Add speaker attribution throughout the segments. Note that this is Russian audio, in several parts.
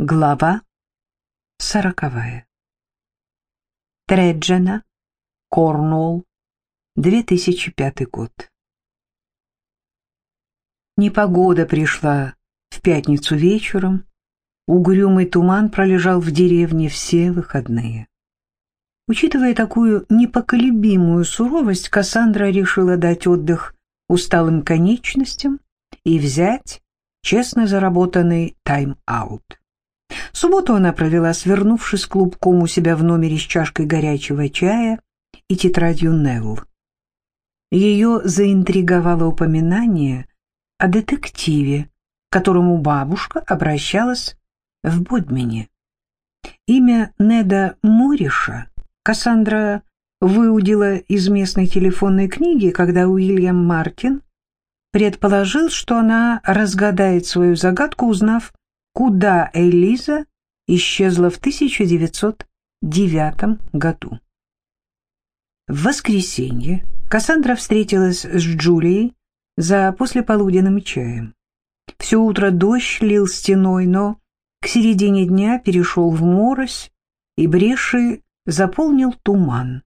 Speaker 1: Глава сороковая. Треджена, Корнуолл, 2005 год. Непогода пришла в пятницу вечером, угрюмый туман пролежал в деревне все выходные. Учитывая такую непоколебимую суровость, Кассандра решила дать отдых усталым конечностям и взять честно заработанный тайм-аут. Субботу она провела, свернувшись клубком у себя в номере с чашкой горячего чая и тетрадью Нелл. Ее заинтриговало упоминание о детективе, к которому бабушка обращалась в Бодмине. Имя Неда Мориша Кассандра выудила из местной телефонной книги, когда Уильям Мартин предположил, что она разгадает свою загадку, узнав куда Элиза исчезла в 1909 году. В воскресенье Кассандра встретилась с Джулией за послеполуденным чаем. Все утро дождь лил стеной, но к середине дня перешел в морось, и бреши заполнил туман.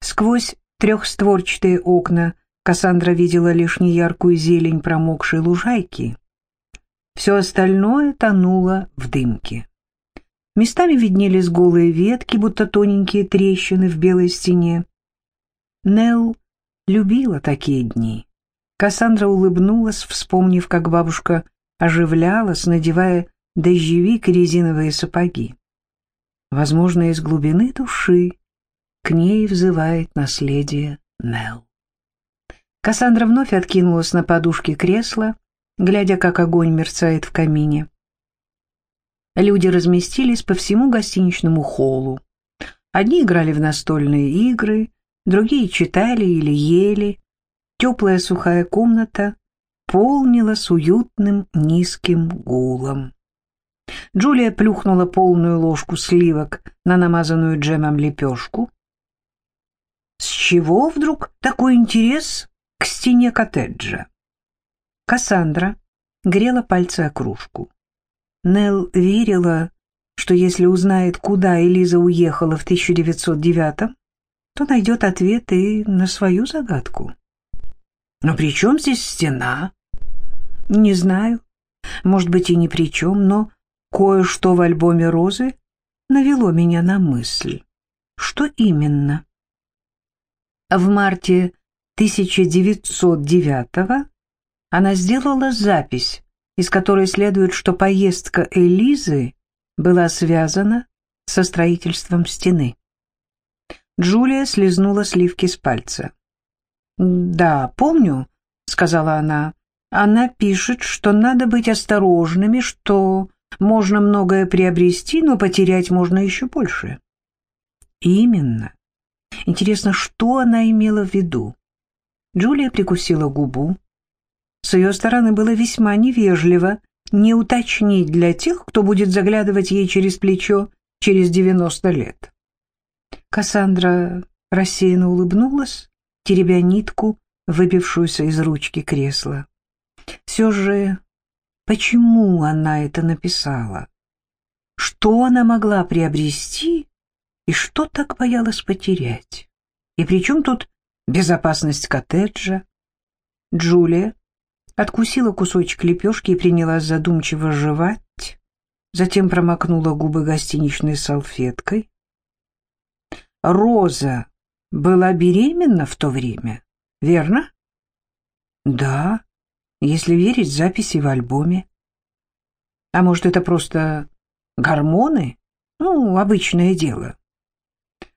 Speaker 1: Сквозь трехстворчатые окна Кассандра видела лишь неяркую зелень промокшей лужайки. Все остальное тонуло в дымке. Местами виднелись голые ветки, будто тоненькие трещины в белой стене. Нелл любила такие дни. Кассандра улыбнулась, вспомнив, как бабушка оживлялась, надевая дождевик и резиновые сапоги. Возможно, из глубины души к ней взывает наследие Нелл. Кассандра вновь откинулась на подушке кресла, глядя, как огонь мерцает в камине. Люди разместились по всему гостиничному холлу. Одни играли в настольные игры, другие читали или ели. Теплая сухая комната полнилась уютным низким гулом. Джулия плюхнула полную ложку сливок на намазанную джемом лепешку. С чего вдруг такой интерес к стене коттеджа? Кассандра грела пальцы о кружку. Нелл верила, что если узнает, куда Элиза уехала в 1909 то найдет ответ и на свою загадку. Но при чем здесь стена? Не знаю. Может быть, и ни при чем, но кое-что в альбоме «Розы» навело меня на мысль. Что именно? В марте 1909 она сделала запись, из которой следует, что поездка Элизы была связана со строительством стены. Джулия слезнула сливки с пальца. «Да, помню», — сказала она. «Она пишет, что надо быть осторожными, что можно многое приобрести, но потерять можно еще больше». «Именно. Интересно, что она имела в виду?» Джулия прикусила губу. С ее стороны было весьма невежливо не уточнить для тех, кто будет заглядывать ей через плечо через девяносто лет. Кассандра рассеянно улыбнулась, теребя нитку, выбившуюся из ручки кресла. Все же, почему она это написала? Что она могла приобрести и что так боялась потерять? И при чем тут безопасность коттеджа? Джулия откусила кусочек лепешки и принялась задумчиво жевать, затем промокнула губы гостиничной салфеткой. Роза была беременна в то время, верно? Да, если верить записи в альбоме. А может, это просто гормоны? Ну, обычное дело.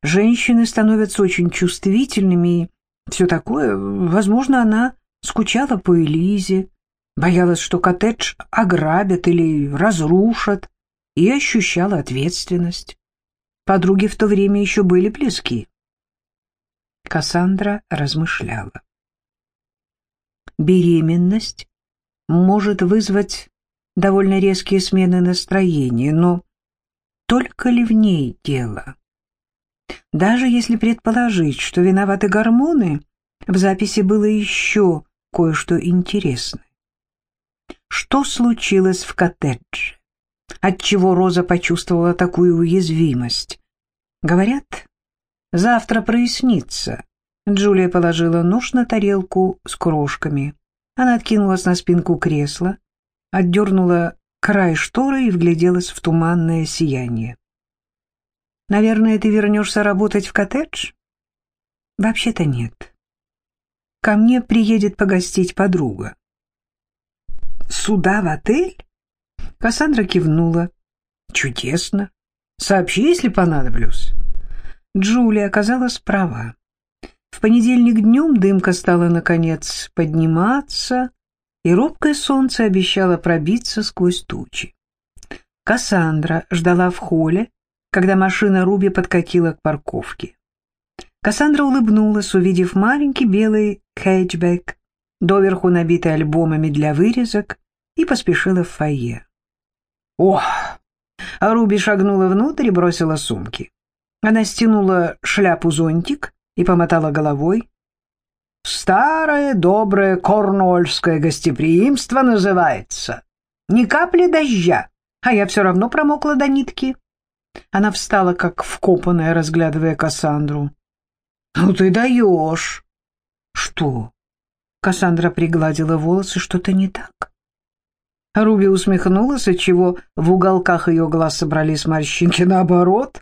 Speaker 1: Женщины становятся очень чувствительными и все такое. Возможно, она скучала по Элизе, боялась, что коттедж ограбят или разрушат, и ощущала ответственность. Подруги в то время еще были близки. Кассандра размышляла. Беременность может вызвать довольно резкие смены настроения, но только ли в ней дело? Даже если предположить, что виноваты гормоны, в записи было еще кое-что интересное. Что случилось в коттедже? отчего Роза почувствовала такую уязвимость. Говорят, завтра прояснится. Джулия положила нож на тарелку с крошками. Она откинулась на спинку кресла, отдернула край шторы и вгляделась в туманное сияние. «Наверное, ты вернешься работать в коттедж?» «Вообще-то нет. Ко мне приедет погостить подруга». «Сюда, в отель?» Кассандра кивнула. «Чудесно. Сообщи, если понадоблюсь». Джулия оказалась права. В понедельник днем дымка стала, наконец, подниматься, и робкое солнце обещало пробиться сквозь тучи. Кассандра ждала в холле, когда машина Руби подкатила к парковке. Кассандра улыбнулась, увидев маленький белый хэтчбэк, доверху набитый альбомами для вырезок, и поспешила в фойе. «Ох!» А Руби шагнула внутрь и бросила сумки. Она стянула шляпу-зонтик и помотала головой. «Старое доброе корнуольское гостеприимство называется. Ни капли дождя, а я все равно промокла до нитки». Она встала, как вкопанная, разглядывая Кассандру. «Ну ты даешь!» «Что?» Кассандра пригладила волосы. «Что-то не так?» Руби усмехнулась, отчего в уголках ее глаз собрались морщинки наоборот.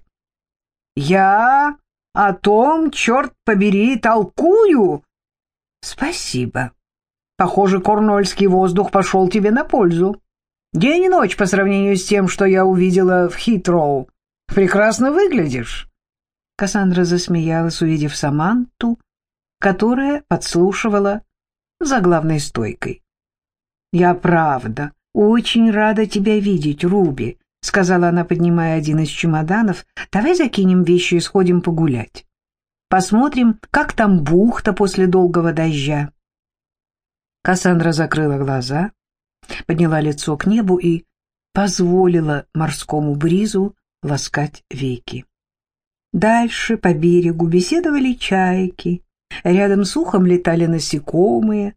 Speaker 1: «Я о том, черт побери, толкую!» «Спасибо. Похоже, корнольский воздух пошел тебе на пользу. День и ночь по сравнению с тем, что я увидела в Хитроу. Прекрасно выглядишь». Кассандра засмеялась, увидев Саманту, которая подслушивала за главной стойкой. «Я правда очень рада тебя видеть, Руби», — сказала она, поднимая один из чемоданов, — «давай закинем вещи и сходим погулять. Посмотрим, как там бухта после долгого дождя». Кассандра закрыла глаза, подняла лицо к небу и позволила морскому бризу ласкать веки. Дальше по берегу беседовали чайки, рядом с ухом летали насекомые,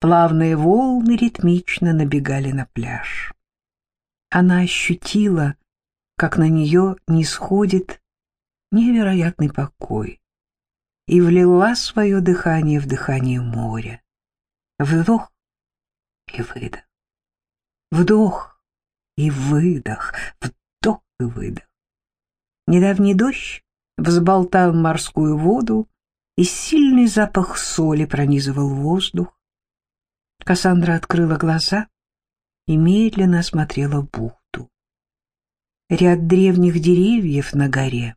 Speaker 1: плавные волны ритмично набегали на пляж она ощутила, как на нее нисходит невероятный покой и влила свое дыхание в дыхание моря. Вдох и выдох. Вдох и выдох. Вдох и выдох. Недавний дождь взболтал морскую воду, и сильный запах соли пронизывал воздух. Кассандра открыла глаза и медленно осмотрела бухту. Ряд древних деревьев на горе,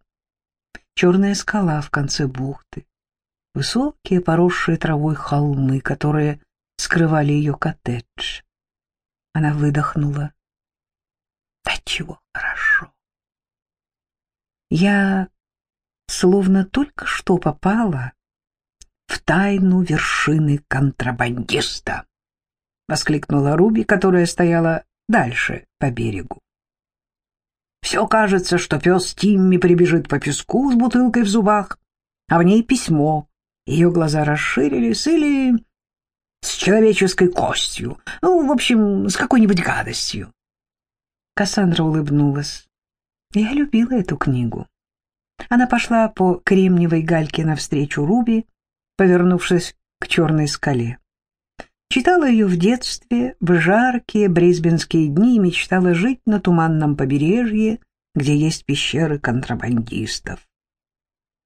Speaker 1: черная скала в конце бухты, высокие поросшие травой холмы, которые скрывали ее коттедж. Она выдохнула. Да чего хорошо. Я словно только что попала в тайну вершины контрабандиста. — воскликнула Руби, которая стояла дальше по берегу. Все кажется, что пес Тимми прибежит по песку с бутылкой в зубах, а в ней письмо. Ее глаза расширились или с человеческой костью, ну, в общем, с какой-нибудь гадостью. Кассандра улыбнулась. Я любила эту книгу. Она пошла по кремниевой гальке навстречу Руби, повернувшись к черной скале. Читала ее в детстве, в жаркие брисбенские дни и мечтала жить на туманном побережье, где есть пещеры контрабандистов.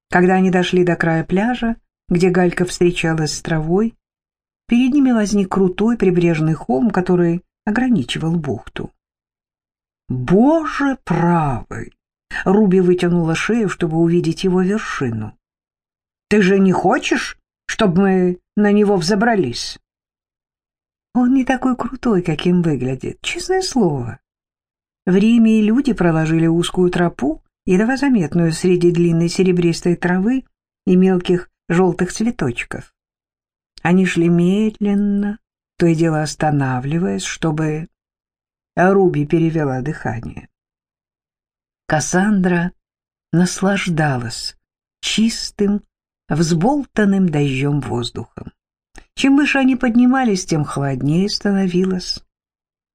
Speaker 1: Когда они дошли до края пляжа, где Галька встречалась с травой, перед ними возник крутой прибрежный холм, который ограничивал бухту. «Боже правый!» — Руби вытянула шею, чтобы увидеть его вершину. «Ты же не хочешь, чтобы мы на него взобрались?» Он не такой крутой, каким выглядит, честное слово. В Риме и люди проложили узкую тропу, едва заметную среди длинной серебристой травы и мелких желтых цветочков. Они шли медленно, то и дело останавливаясь, чтобы... Руби перевела дыхание. Кассандра наслаждалась чистым, взболтанным дождем воздухом. Чем выше они поднимались, тем холоднее становилось.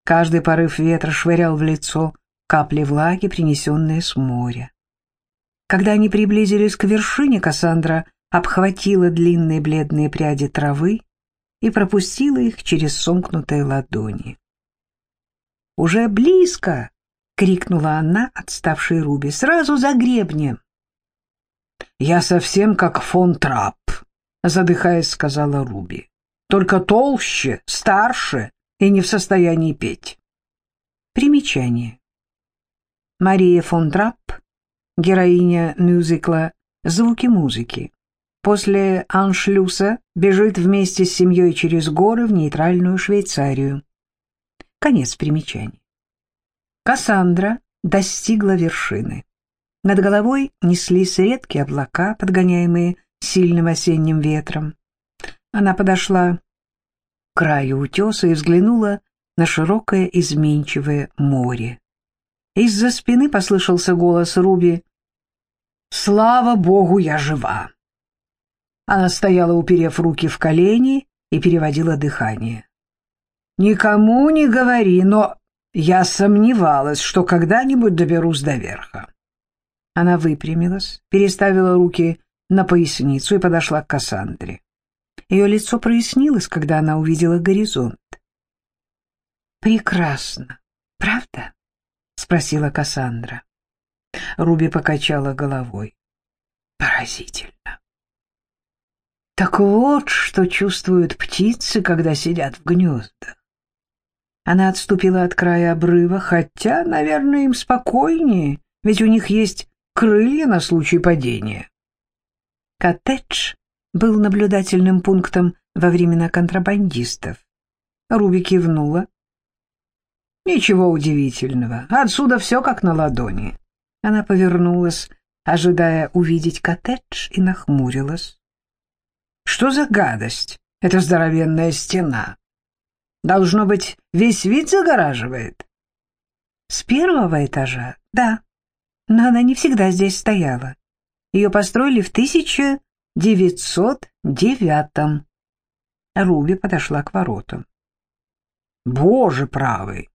Speaker 1: Каждый порыв ветра швырял в лицо капли влаги, принесенные с моря. Когда они приблизились к вершине, Кассандра обхватила длинные бледные пряди травы и пропустила их через сомкнутые ладони. «Уже близко!» — крикнула она, отставшей Руби. «Сразу за гребнем!»
Speaker 2: «Я совсем как фон Трапп», — задыхаясь, сказала Руби. «Только толще, старше и не в состоянии петь».
Speaker 1: Примечание. Мария фон Трапп, героиня мюзикла «Звуки музыки». После аншлюса бежит вместе с семьей через горы в нейтральную Швейцарию. Конец примечаний. Кассандра достигла вершины. Над головой неслись редкие облака, подгоняемые сильным осенним ветром. Она подошла к краю утеса и взглянула на широкое изменчивое море. Из-за спины послышался голос Руби. «Слава Богу, я жива!» Она стояла, уперев руки в колени, и переводила дыхание. «Никому не говори, но я сомневалась, что когда-нибудь доберусь до верха». Она выпрямилась, переставила руки на поясницу и подошла к Кассандре. Ее лицо прояснилось, когда она увидела горизонт. «Прекрасно, правда?» — спросила Кассандра. Руби покачала головой. «Поразительно». Так вот, что чувствуют птицы, когда сидят в гнездах. Она отступила от края обрыва, хотя, наверное, им спокойнее, ведь у них есть крылья на случай падения. Коттедж был наблюдательным пунктом во времена контрабандистов. Руби кивнула. Ничего удивительного, отсюда все как на ладони. Она повернулась, ожидая увидеть коттедж, и нахмурилась. Что за гадость? Это здоровенная стена. Должно быть, весь вид загораживает. С первого этажа, да. Но она не всегда здесь стояла. Ее построили в 1909-м. Руби подошла к воротам. Боже правый!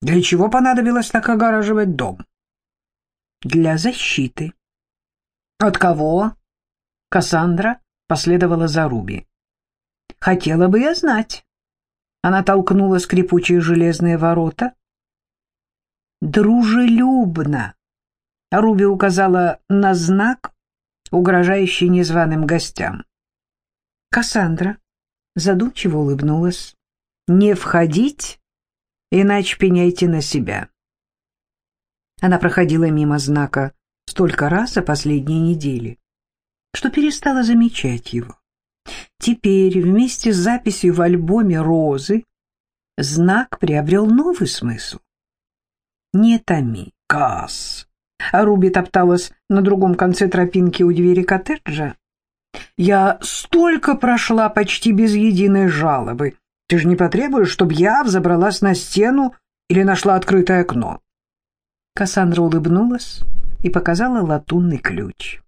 Speaker 1: Для чего понадобилось так огораживать дом? Для защиты. От кого? Кассандра последовала за Руби. «Хотела бы я знать». Она толкнула скрипучие железные ворота. «Дружелюбно!» Руби указала на знак, угрожающий незваным гостям. Кассандра задумчиво улыбнулась. «Не входить, иначе пеняйте на себя». Она проходила мимо знака столько раз за последние недели, что перестала замечать его. Теперь вместе с записью в альбоме «Розы» знак приобрел новый смысл. «Не томи, Касс!» А Руби топталась на другом конце тропинки у двери коттеджа. «Я столько прошла почти без единой жалобы. Ты же не потребуешь, чтобы я взобралась на стену или нашла открытое окно?» Кассандра улыбнулась и показала латунный ключ.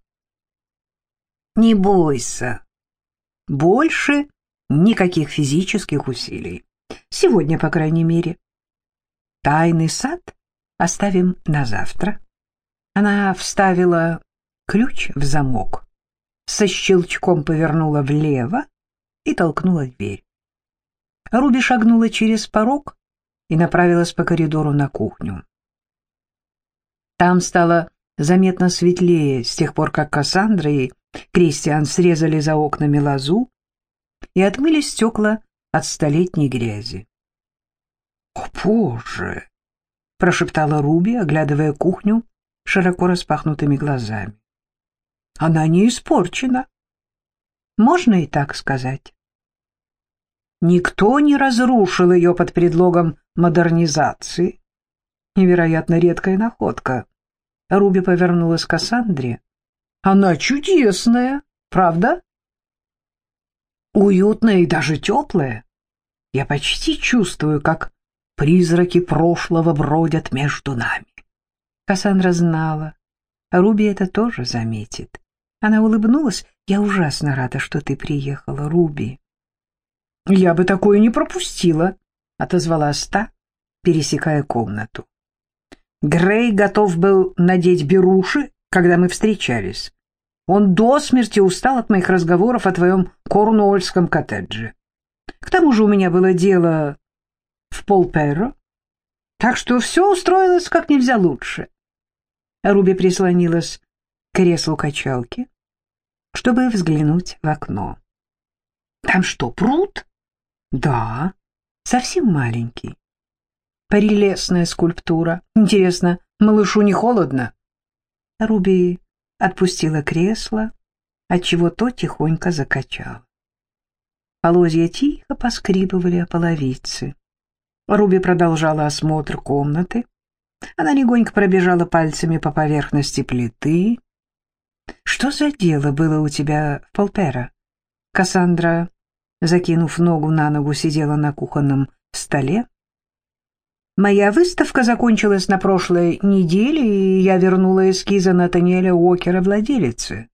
Speaker 1: Не бойся. Больше никаких физических усилий. Сегодня, по крайней мере. Тайный сад оставим на завтра. Она вставила ключ в замок, со щелчком повернула влево и толкнула дверь. Руби шагнула через порог и направилась по коридору на кухню. Там стало заметно светлее с тех пор, как Кассандра и Кристиан срезали за окнами лозу и отмыли стекла от столетней грязи. «О, Боже!» — прошептала Руби, оглядывая кухню широко распахнутыми глазами. «Она не испорчена. Можно и так сказать. Никто не разрушил ее под предлогом модернизации. Невероятно редкая находка. Руби повернулась к Кассандре. Она чудесная, правда? Уютная и даже теплая. Я почти чувствую, как призраки прошлого бродят между нами. Кассандра знала. Руби это тоже заметит. Она улыбнулась. «Я ужасно рада, что ты приехала, Руби». «Я бы такое не пропустила», — отозвалась та, пересекая комнату. Грей готов был надеть беруши, когда мы встречались. Он до смерти устал от моих разговоров о твоем корнуольском коттедже. К тому же у меня было дело в Полперро, так что все устроилось как нельзя лучше. Руби прислонилась к креслу качалки, чтобы взглянуть в окно. Там что, пруд? Да, совсем маленький. Прелестная скульптура. Интересно, малышу не холодно? Руби отпустила кресло, отчего то тихонько закачало. Полозья тихо поскрипывали о половице. Руби продолжала осмотр комнаты. Она легонько пробежала пальцами по поверхности плиты. «Что за дело было у тебя в Полпера?» Кассандра, закинув ногу на ногу, сидела на кухонном столе. «Моя выставка закончилась на прошлой неделе, и я вернула эскизы Натаниэля Уокера владелице.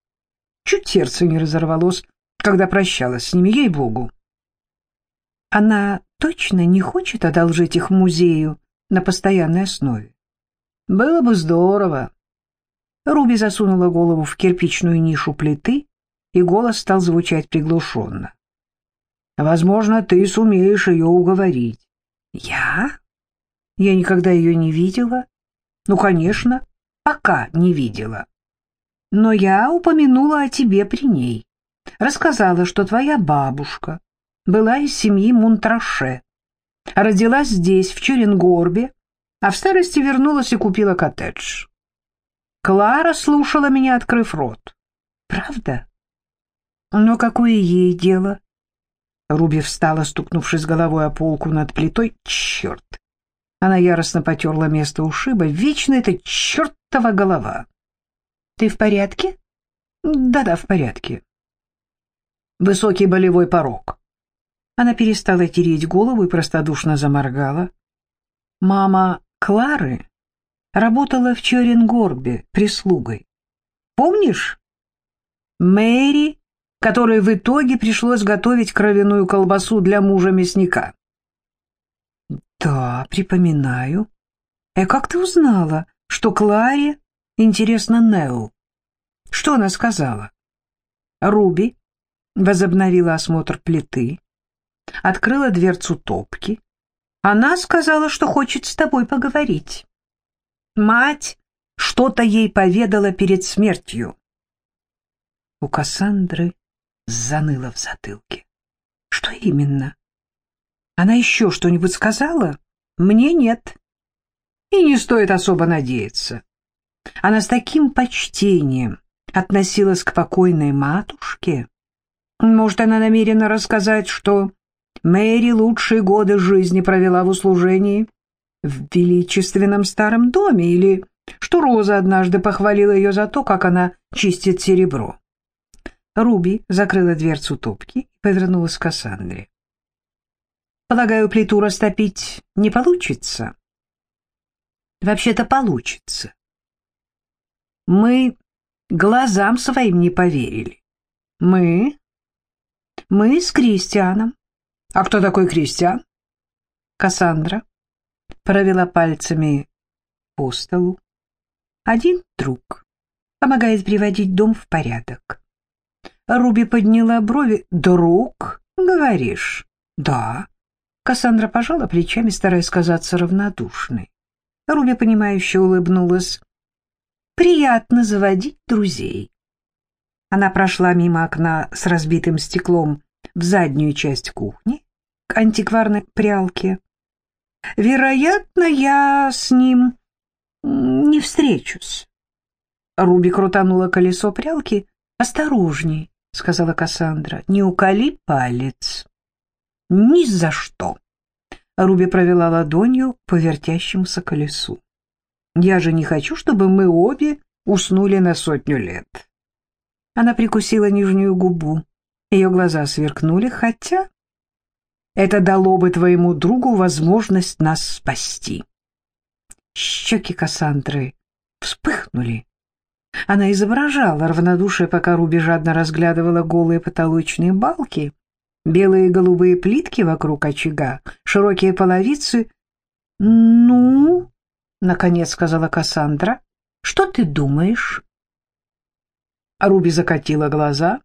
Speaker 1: Чуть сердце не разорвалось, когда прощалась с ними, ей-богу. Она точно не хочет одолжить их музею на постоянной основе? Было бы здорово. Руби засунула голову в кирпичную нишу плиты, и голос стал звучать приглушенно. Возможно, ты сумеешь ее уговорить. Я? Я никогда ее не видела. Ну, конечно, пока не видела. Но я упомянула о тебе при ней. Рассказала, что твоя бабушка была из семьи Мунтраше. Родилась здесь, в Черенгорбе, а в старости вернулась и купила коттедж. Клара слушала меня, открыв рот. Правда? Но какое ей дело? Руби встала, стукнувшись головой о полку над плитой. Черт! Она яростно потерла место ушиба. Вечно эта чертова голова. Ты в порядке? Да-да, в порядке. Высокий болевой порог. Она перестала тереть голову и простодушно заморгала. Мама Клары работала в Черенгорбе прислугой. Помнишь? Мэри, которой в итоге пришлось готовить кровяную колбасу для мужа мясника. Да, припоминаю. А как ты узнала, что Кларе интересно Нео? Что она сказала? Руби возобновила осмотр плиты, открыла дверцу топки. Она сказала, что хочет с тобой поговорить. Мать что-то ей поведала перед смертью. У Кассандры заныло в затылке. Что именно? Она еще что-нибудь сказала? Мне нет. И не стоит особо надеяться. Она с таким почтением относилась к покойной матушке. Может, она намерена рассказать, что Мэри лучшие годы жизни провела в услужении в величественном старом доме, или что Роза однажды похвалила ее за то, как она чистит серебро. Руби закрыла дверцу топки и повернулась к Кассандре. «Полагаю, плиту растопить не получится?» «Вообще-то получится. Мы глазам своим не поверили. Мы? Мы с Кристианом. А кто такой Кристиан? Кассандра провела пальцами по столу. Один друг. Помогает приводить дом в порядок. Руби подняла брови. «Друг, говоришь?» «Да». Кассандра пожала плечами, стараясь казаться равнодушной. Руби, понимающе улыбнулась. «Приятно заводить друзей». Она прошла мимо окна с разбитым стеклом в заднюю часть кухни, к антикварной прялке. Вероятно, я с ним не встречусь. Руби крутанула колесо прялки. «Осторожней», — сказала Кассандра, — «не уколи палец». «Ни за что!» Руби провела ладонью по вертящемуся колесу. «Я же не хочу, чтобы мы обе уснули на сотню лет». Она прикусила нижнюю губу. Ее глаза сверкнули, хотя это дало бы твоему другу возможность нас спасти. Щеки Кассандры вспыхнули. Она изображала равнодушие, пока Руби жадно разглядывала голые потолочные балки, белые и голубые плитки вокруг очага, широкие половицы. «Ну?» — наконец сказала Кассандра. «Что ты думаешь?»
Speaker 2: Руби закатила глаза.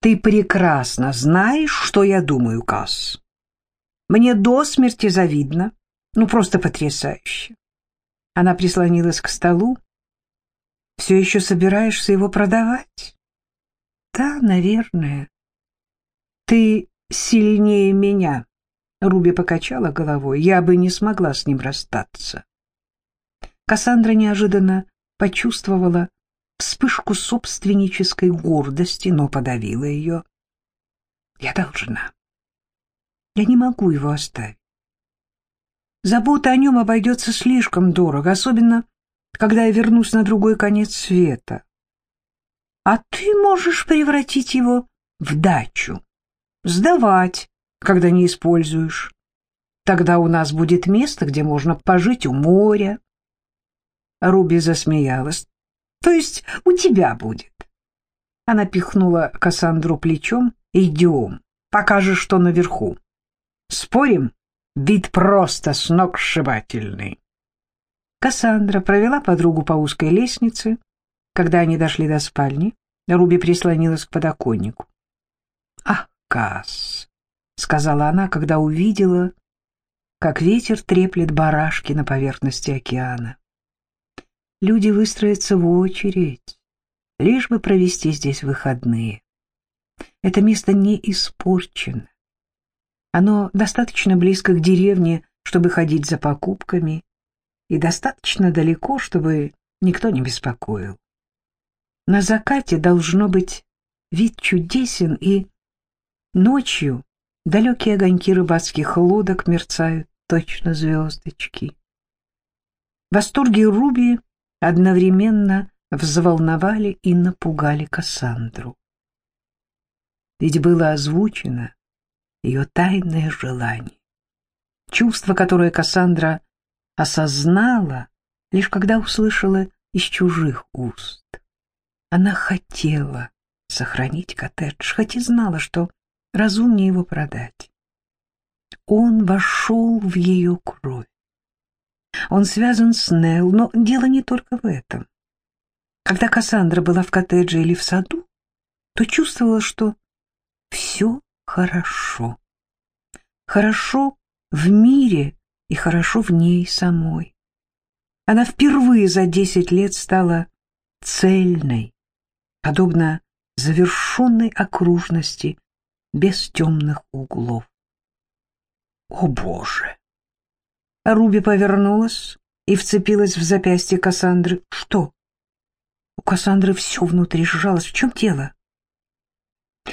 Speaker 2: «Ты прекрасно знаешь, что я думаю, Касс. Мне до смерти завидно. Ну, просто потрясающе». Она прислонилась к столу. «Все еще собираешься его продавать?»
Speaker 1: «Да, наверное».
Speaker 2: «Ты сильнее меня», — Руби покачала головой. «Я бы не смогла с ним расстаться».
Speaker 1: Кассандра неожиданно почувствовала вспышку собственнической гордости, но подавила ее. «Я должна. Я не могу его оставить. Забота о нем обойдется слишком дорого, особенно когда я вернусь на другой конец света. А ты можешь превратить его в дачу, сдавать, когда не используешь. Тогда у нас будет место, где можно пожить у моря, Руби засмеялась. «То есть у тебя будет?» Она пихнула Кассандру плечом. «Идем, покажешь, что наверху. Спорим? Вид просто сногсшибательный». Кассандра провела подругу по узкой лестнице. Когда они дошли до спальни, Руби прислонилась к подоконнику. «Ах, Касс!» — сказала она, когда увидела, как ветер треплет барашки на поверхности океана люди выстроятся в очередь, лишь бы провести здесь выходные. Это место не испорчено. Оно достаточно близко к деревне, чтобы ходить за покупками, и достаточно далеко, чтобы никто не беспокоил. На закате должно быть вид чудесен, и ночью далекие огоньки рыбацких лодок мерцают, точно звездочки. Восторги Руби одновременно взволновали и напугали Кассандру. Ведь было озвучено ее тайное желание, чувство, которое Кассандра осознала, лишь когда услышала из чужих уст. Она хотела сохранить коттедж, хоть и знала, что разумнее его продать. Он вошел в ее кровь. Он связан с Нелл, но дело не только в этом. Когда Кассандра была в коттедже или в саду, то чувствовала, что все хорошо. Хорошо в мире и хорошо в ней самой. Она впервые за десять лет стала цельной, подобно завершенной окружности без темных углов. О, Боже! Руби повернулась и вцепилась в запястье Кассандры. Что? У Кассандры все внутри сжалось. В чем дело?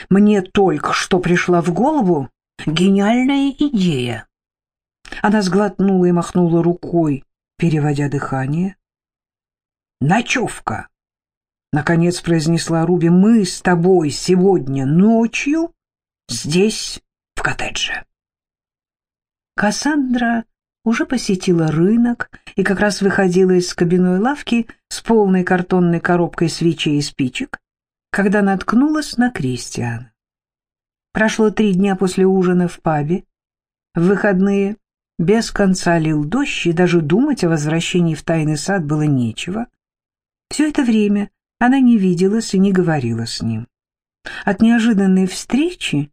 Speaker 1: Мне только что пришла в голову гениальная идея. Она сглотнула и махнула рукой, переводя дыхание. «Ночевка!» — наконец произнесла Руби. «Мы с тобой сегодня ночью здесь, в коттедже». Кассандра уже посетила рынок и как раз выходила из кабиной лавки с полной картонной коробкой свечей и спичек, когда наткнулась на Кристиана. Прошло три дня после ужина в пабе. В выходные без конца лил дождь, и даже думать о возвращении в тайный сад было нечего. Все это время она не виделась и не говорила с ним. От неожиданной встречи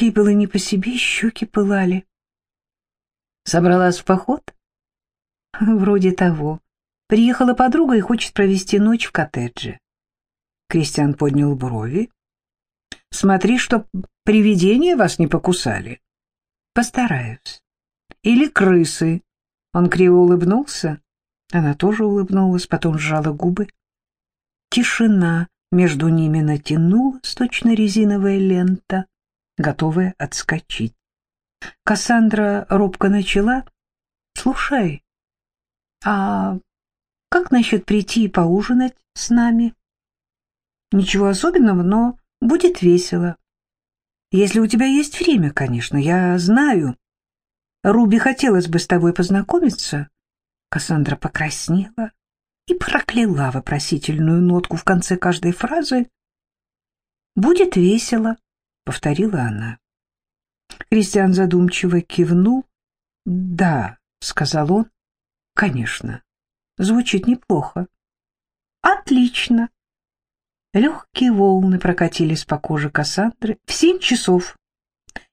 Speaker 1: ей было не по себе, щеки пылали. Собралась в поход? Вроде того. Приехала подруга и хочет провести ночь в коттедже. Кристиан поднял брови. Смотри, чтоб привидения вас не покусали. Постараюсь. Или крысы. Он криво улыбнулся. Она тоже улыбнулась, потом сжала губы. Тишина между ними натянулась, точно резиновая лента, готовая отскочить. Кассандра робко начала. «Слушай, а как насчет прийти и поужинать с нами?» «Ничего особенного, но будет весело. Если у тебя есть время, конечно, я знаю. Руби хотелось бы с тобой познакомиться». Кассандра покраснела и прокляла вопросительную нотку в конце каждой фразы. «Будет весело», — повторила она. Кристиан задумчиво кивнул. «Да», — сказал он, Конечно. Звучит неплохо. Отлично. Легкие волны прокатились по коже Кассандры в семь часов.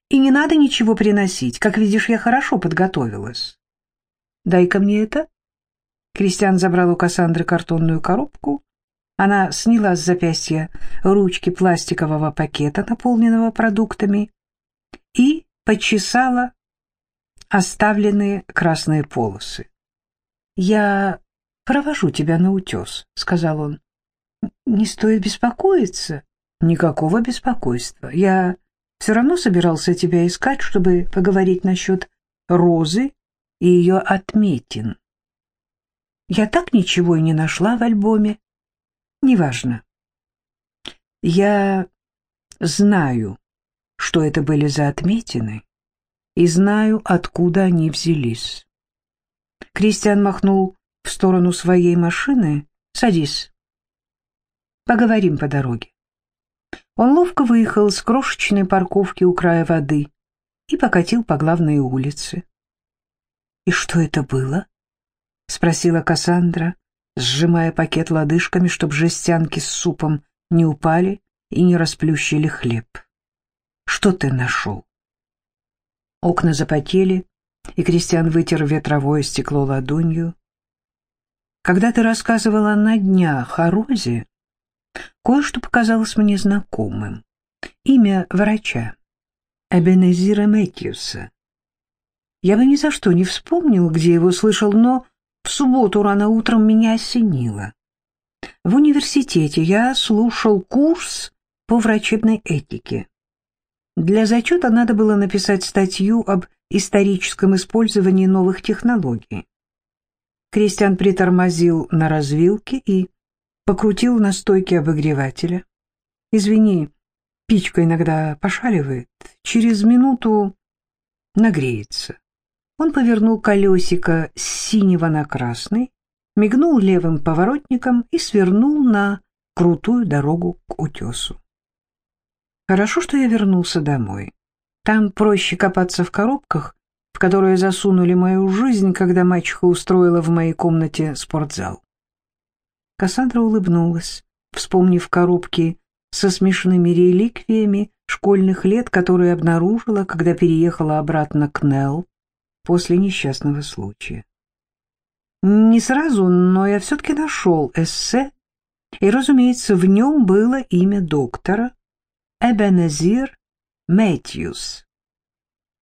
Speaker 1: И не надо ничего приносить. Как видишь, я хорошо подготовилась. Дай-ка мне это. Кристиан забрал у Кассандры картонную коробку. Она сняла с запястья ручки пластикового пакета, наполненного продуктами, и почесала оставленные красные полосы. «Я провожу тебя на утес», — сказал он. «Не стоит беспокоиться». «Никакого беспокойства. Я все равно собирался тебя искать, чтобы поговорить насчет Розы и ее отметин. Я так ничего и не нашла в альбоме. Неважно. Я знаю, что это были за отметины, и знаю, откуда они взялись. Кристиан махнул в сторону своей машины. «Садись. Поговорим по дороге». Он ловко выехал с крошечной парковки у края воды и покатил по главной улице. «И что это было?» — спросила Кассандра, сжимая пакет лодыжками, чтобы жестянки с супом не упали и не расплющили хлеб. «Что ты нашел?» Окна запотели, и Кристиан вытер ветровое стекло ладонью. «Когда ты рассказывала на днях о Розе, кое-что показалось мне знакомым. Имя врача — Эбенезира Мэтьюса. Я бы ни за что не вспомнил, где его слышал, но в субботу рано утром меня осенило. В университете я слушал курс по врачебной этике. Для зачета надо было написать статью об историческом использовании новых технологий. Кристиан притормозил на развилке и покрутил на стойке обогревателя. «Извини, пичка иногда пошаливает. Через минуту нагреется». Он повернул колесико с синего на красный, мигнул левым поворотником и свернул на крутую дорогу к утесу. Хорошо, что я вернулся домой. Там проще копаться в коробках, в которые засунули мою жизнь, когда мачеха устроила в моей комнате спортзал. Кассандра улыбнулась, вспомнив коробки со смешанными реликвиями школьных лет, которые обнаружила, когда переехала обратно к Нелл после несчастного случая. Не сразу, но я все-таки нашел эссе, и, разумеется, в нем было имя доктора Эбенезир Мэтьюс.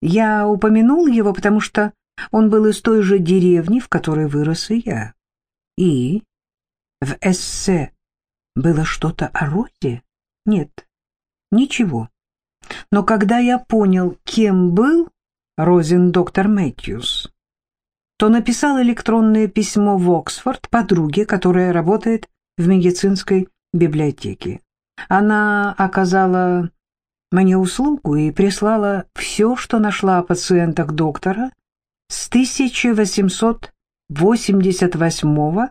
Speaker 1: Я упомянул его, потому что он был из той же деревни, в которой вырос и я. И в эссе было что-то о Розе? Нет, ничего. Но когда я понял, кем был Розин доктор Мэтьюс, то написал электронное письмо в Оксфорд подруге, которая работает в медицинской библиотеке. Она оказала мне услугу и прислала все, что нашла о пациентах доктора с 1888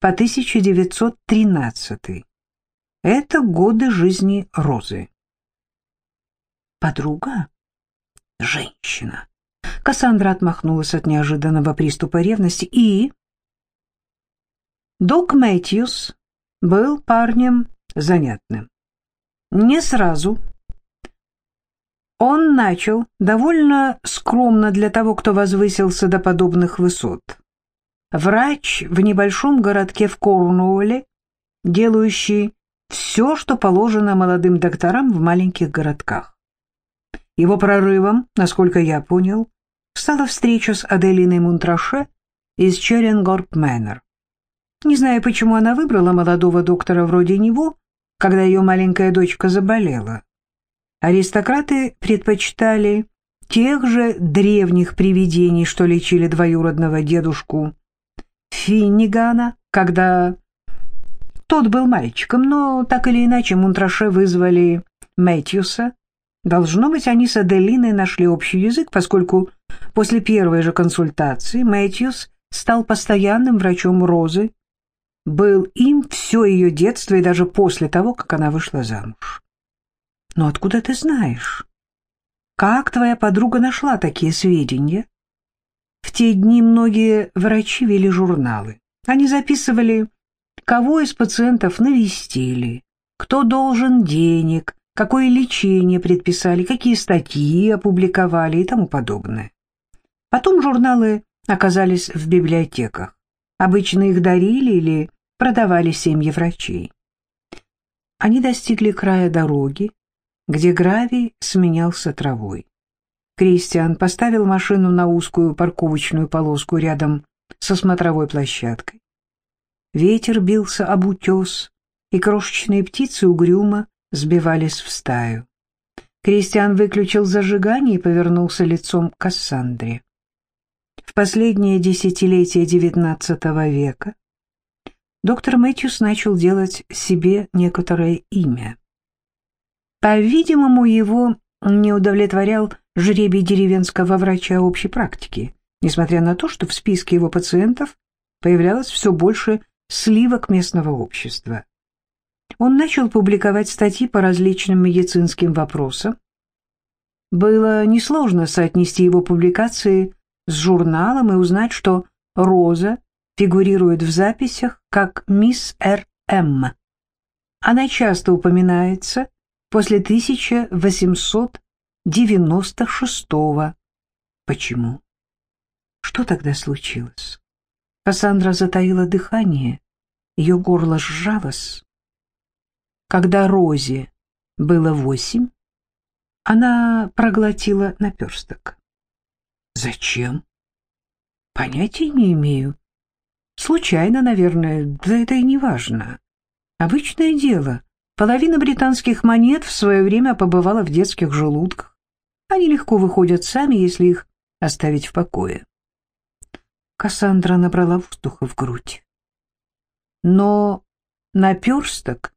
Speaker 1: по 1913. Это годы жизни Розы. Подруга? Женщина. Кассандра отмахнулась от неожиданного приступа ревности и... Док Мэтьюс был парнем занятным. Не сразу. Он начал довольно скромно для того, кто возвысился до подобных высот врач в небольшом городке в Корнуолле, делающий все, что положено молодым докторам в маленьких городках. Его прорывом, насколько я понял, стала встреча с Аделиной Мунтраше из Черенгорп Мэннер. Не знаю, почему она выбрала молодого доктора вроде него, когда ее маленькая дочка заболела. Аристократы предпочитали тех же древних привидений, что лечили двоюродного дедушку Финнигана, когда тот был мальчиком, но так или иначе Мунтраше вызвали Мэтьюса. Должно быть, они с Аделиной нашли общий язык, поскольку после первой же консультации Мэтьюс стал постоянным врачом Розы, был им все ее детство и даже после того, как она вышла замуж. Но откуда ты знаешь? Как твоя подруга нашла такие сведения? В те дни многие врачи вели журналы. Они записывали, кого из пациентов навестили, кто должен денег, какое лечение предписали, какие статьи опубликовали и тому подобное. Потом журналы оказались в библиотеках. Обычно их дарили или продавали семьи врачей. Они достигли края дороги, где гравий сменялся травой. Кристиан поставил машину на узкую парковочную полоску рядом со смотровой площадкой. Ветер бился об утес, и крошечные птицы угрюмо сбивались в стаю. Кристиан выключил зажигание и повернулся лицом к Кассандре. В последнее десятилетие XIX века доктор Мэтьюс начал делать себе некоторое имя. По-видимому, его не удовлетворял жребий деревенского врача общей практики, несмотря на то, что в списке его пациентов появлялось все больше сливок местного общества. Он начал публиковать статьи по различным медицинским вопросам. Было несложно соотнести его публикации с журналом и узнать, что Роза фигурирует в записях как мисс Р.М. Она часто упоминается после 1896 -го. Почему? Что тогда случилось? Кассандра затаила дыхание, ее горло сжалось. Когда Розе было восемь, она проглотила наперсток. Зачем? Понятия не имею. Случайно, наверное, да это и не важно. Обычное дело. Половина британских монет в свое время побывала в детских желудках. Они легко выходят сами, если их оставить в покое. Кассандра набрала воздуха в грудь. Но наперсток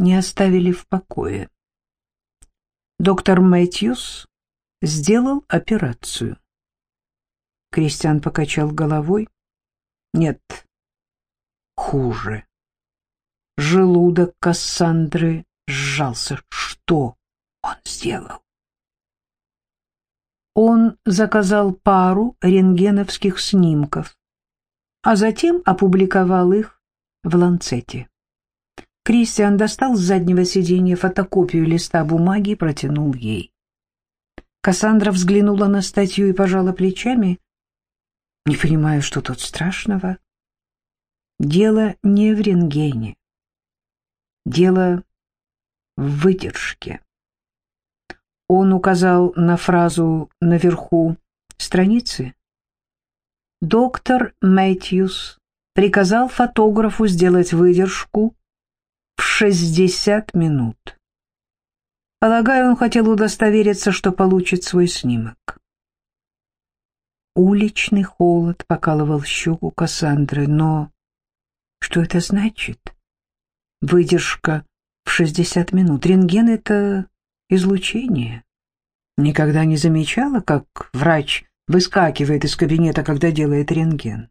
Speaker 1: не оставили в покое. Доктор Мэтьюс сделал операцию. Кристиан покачал головой. Нет, хуже. Желудок Кассандры сжался. Что он сделал? Он заказал пару рентгеновских снимков, а затем опубликовал их в «Ланцете». Кристиан достал с заднего сиденья фотокопию листа бумаги и протянул ей. Кассандра взглянула на статью и пожала плечами. «Не понимаю, что тут страшного. Дело не в рентгене. Дело в выдержке. Он указал на фразу наверху страницы. Доктор Мэтьюс приказал фотографу сделать выдержку в 60 минут. Полагаю, он хотел удостовериться, что получит свой снимок. Уличный холод покалывал щеку Кассандры, но что это значит? Выдержка в 60 минут. Рентген — это излучение. Никогда не замечала, как врач выскакивает из кабинета, когда делает рентген.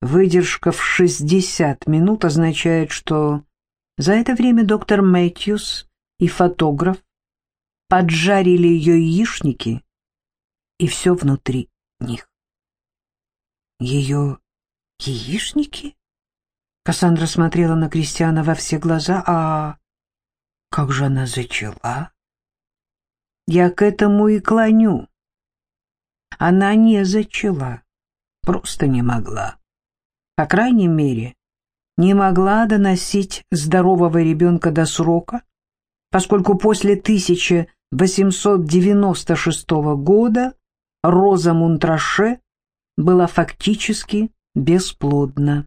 Speaker 1: Выдержка в 60 минут означает, что за это время доктор Мэтьюс и фотограф поджарили ее яичники и все внутри них. Ее яичники? Кассандра смотрела на Кристиана во все глаза. А как же она зачала? Я к этому и клоню. Она не зачала, просто не могла. По крайней мере, не могла доносить здорового ребенка до срока, поскольку после 1896 года Роза Мунтраше была фактически бесплодна.